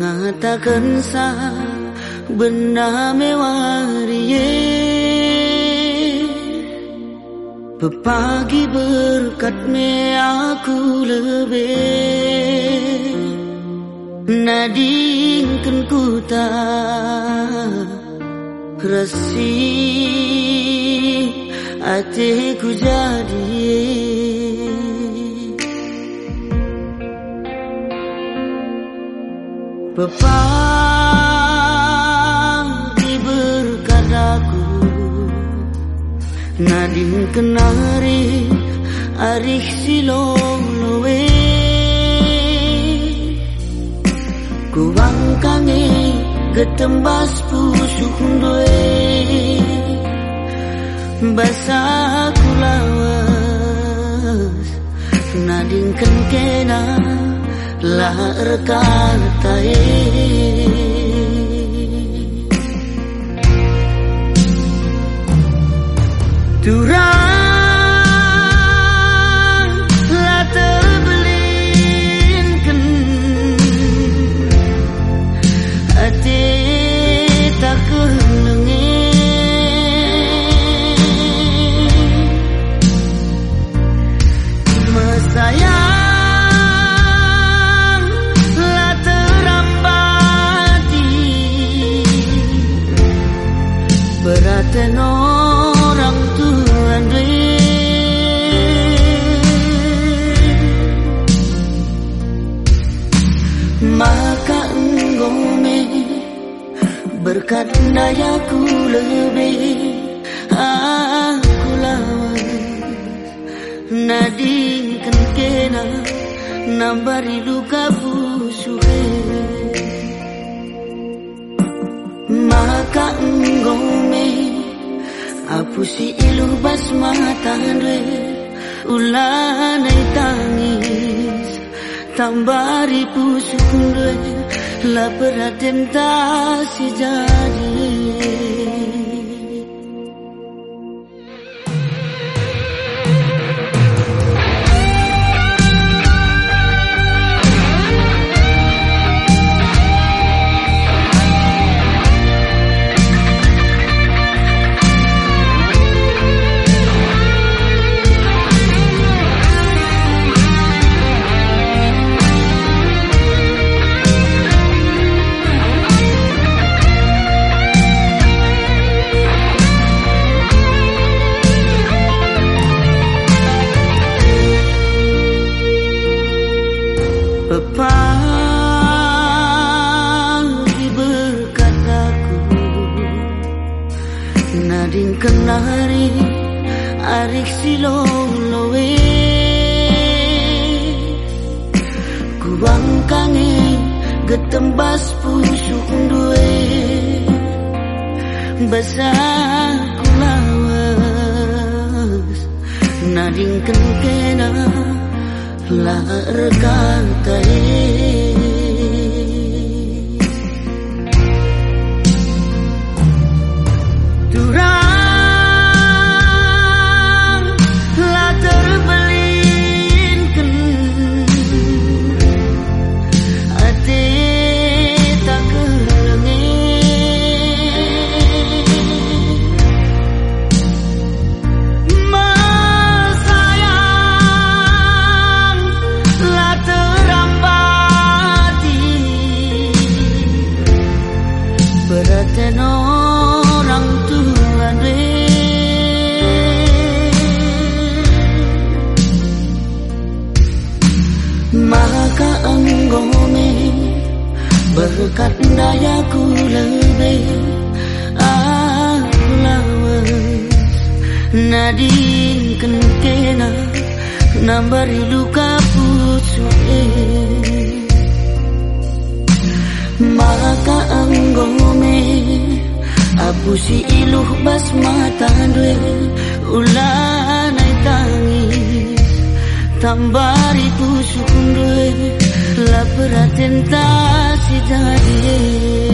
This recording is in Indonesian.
ngatakan sa benda mewariye Pepagi berkat me aku lebih. Nadingkan ku tak Resi Hatiku jadi Pepagi berkat aku Nading kenari Arih silong lowe Kuwang kange Getembas pusuk doe Basa kulawas Nading kena lahar kantai Nambari luka busuhe Maka enggome Apusi ilu bas mata dwe Ulanai tangis Tambari pusuk dwe La tak si Nading kenari Arik silong lowe Kuang kange Getembas pusuk duwe. Basah kulawas Nading kena lahar kantai berkat dayaku lebih Aku lawas Nadingkan kena Nambari luka pusuke Maka anggome Apusi iluh bas mata dwe Ulanai tangis Tambari pusuk dwe La perhatian tak si jadi